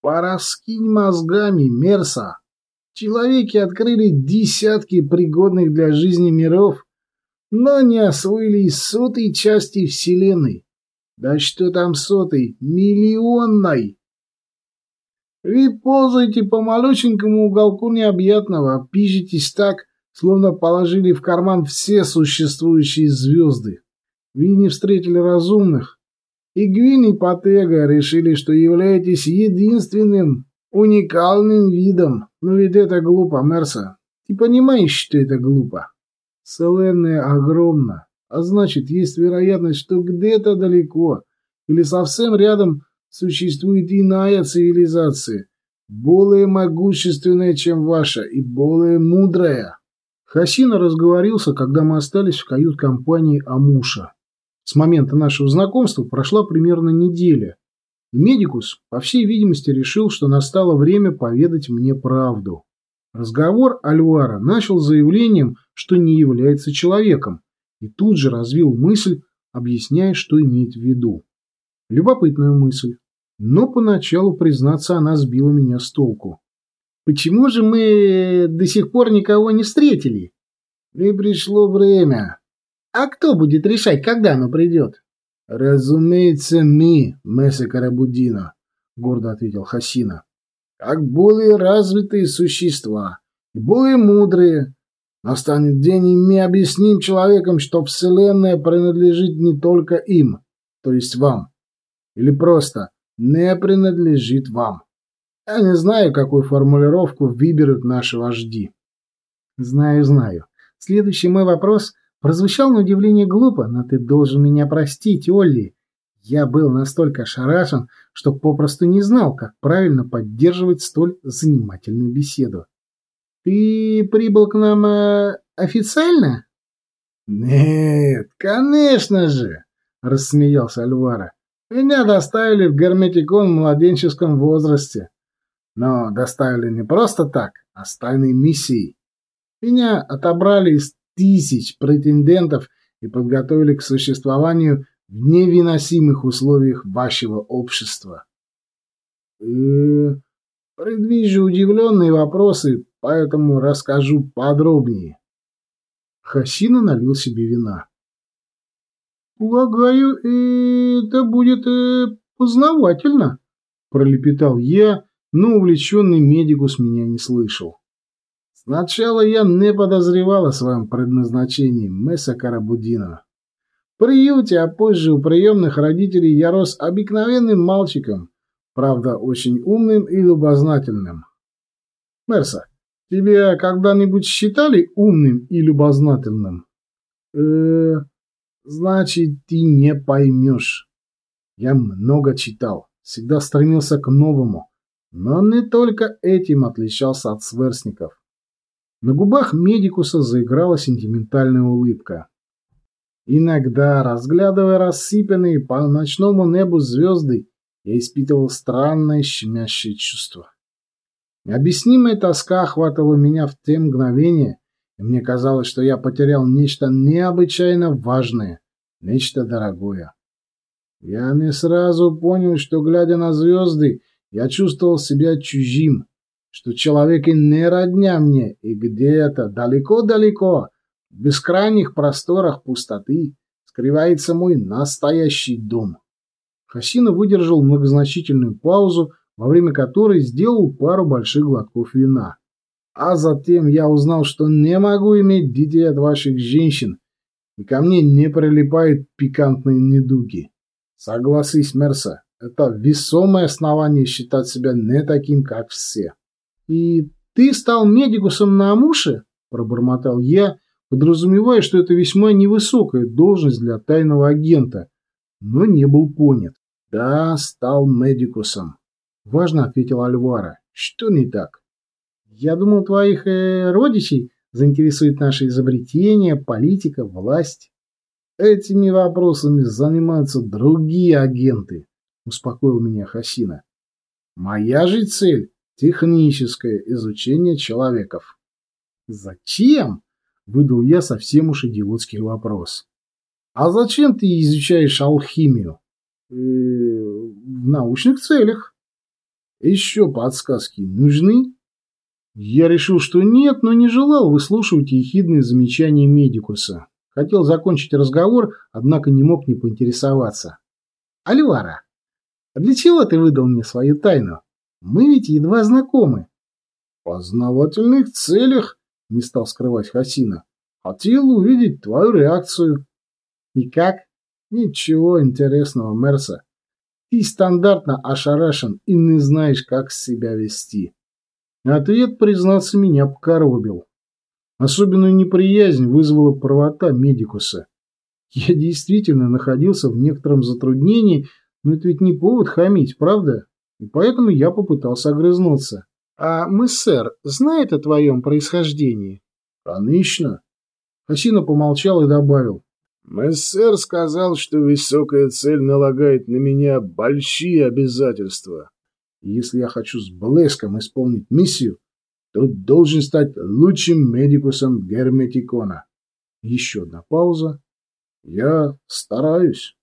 Пораскинь мозгами, Мерса. Человеки открыли десятки пригодных для жизни миров, но не освоили сотой части Вселенной. Да что там сотой, миллионной! Вы ползаете по малюсенькому уголку необъятного, пижитесь так, словно положили в карман все существующие звезды. Вы не встретили разумных, и Гвин и Патега решили, что являетесь единственным уникальным видом. Но ведь это глупо, Мерса. Ты понимаешь, что это глупо? Вселенная огромна, а значит, есть вероятность, что где-то далеко или совсем рядом существует иная цивилизация, более могущественная, чем ваша, и более мудрая. Хасина разговорился, когда мы остались в кают-компании Амуша. С момента нашего знакомства прошла примерно неделя. Медикус, по всей видимости, решил, что настало время поведать мне правду. Разговор Альвара начал заявлением, что не является человеком, и тут же развил мысль, объясняя, что имеет в виду. Любопытную мысль. Но поначалу, признаться, она сбила меня с толку. «Почему же мы до сих пор никого не встретили?» «И пришло время», а кто будет решать, когда оно придет? Разумеется, мы, Месса Карабудина, гордо ответил Хасина. Как более развитые существа более мудрые. Настанет день, и мы объясним человекам, что Вселенная принадлежит не только им, то есть вам. Или просто не принадлежит вам. Я не знаю, какую формулировку выберут наши вожди. Знаю, знаю. Следующий мой вопрос Прозвучал на удивление глупо, но ты должен меня простить, Олли. Я был настолько ошарашен, что попросту не знал, как правильно поддерживать столь занимательную беседу. Ты прибыл к нам э, официально? Нет, конечно же, рассмеялся Альвара. Меня доставили в герметикон в младенческом возрасте. Но доставили не просто так, а с тайной миссией. Меня отобрали из тысяч претендентов и подготовили к существованию в невыносимых условиях вашего общества. Э, предвижу удивленные вопросы, поэтому расскажу подробнее. Хасина налил себе вина. «Полагаю, это будет э, познавательно», — пролепетал я, но увлеченный медикус меня не слышал. Сначала я не подозревал о своем предназначении, Месса Карабудина. В приюте, а позже у приемных родителей я рос обыкновенным мальчиком, правда, очень умным и любознательным. Мерса, тебя когда-нибудь считали умным и любознательным? э значит, ты не поймешь. Я много читал, всегда стремился к новому, но не только этим отличался от сверстников. На губах медикуса заиграла сентиментальная улыбка. Иногда, разглядывая рассыпанные по ночному небу звезды, я испытывал странное щемящее чувство. Необъяснимая тоска охватывала меня в те мгновения, и мне казалось, что я потерял нечто необычайно важное, нечто дорогое. Я не сразу понял, что, глядя на звезды, я чувствовал себя чужим, что человек и не родня мне, и где-то далеко-далеко, в бескрайних просторах пустоты, скрывается мой настоящий дом. Хасина выдержал многозначительную паузу, во время которой сделал пару больших глотков вина. А затем я узнал, что не могу иметь детей от ваших женщин, и ко мне не прилипают пикантные недуги. Согласись, Мерса, это весомое основание считать себя не таким, как все. «И ты стал медикусом на Амуше?» – пробормотал я, подразумевая, что это весьма невысокая должность для тайного агента, но не был понят. «Да, стал медикусом», – важно ответил Альвара. «Что не так?» «Я думал, твоих э, родичей заинтересует наше изобретение, политика, власть». «Этими вопросами занимаются другие агенты», – успокоил меня Хасина. «Моя же цель Техническое изучение человеков. Зачем? Выдал я совсем уж идиотский вопрос. А зачем ты изучаешь алхимию? Э, в научных целях. Еще подсказки нужны? Я решил, что нет, но не желал выслушивать ехидные замечания медикуса. Хотел закончить разговор, однако не мог не поинтересоваться. Альвара, а для чего ты выдал мне свою тайну? Мы ведь едва знакомы. — познавательных целях, — не стал скрывать Хасина. — Хотел увидеть твою реакцию. — И как? — Ничего интересного, Мерса. Ты стандартно ошарашен и не знаешь, как себя вести. Ответ, признаться, меня покоробил. Особенную неприязнь вызвала правота медикуса. Я действительно находился в некотором затруднении, но это ведь не повод хамить, правда? И поэтому я попытался огрызнуться. «А мы, сэр, знает о твоем происхождении?» «Конечно». Хасина помолчал и добавил. «Мессер сказал, что высокая цель налагает на меня большие обязательства. если я хочу с блеском исполнить миссию, то должен стать лучшим медикусом Герметикона». Еще одна пауза. «Я стараюсь».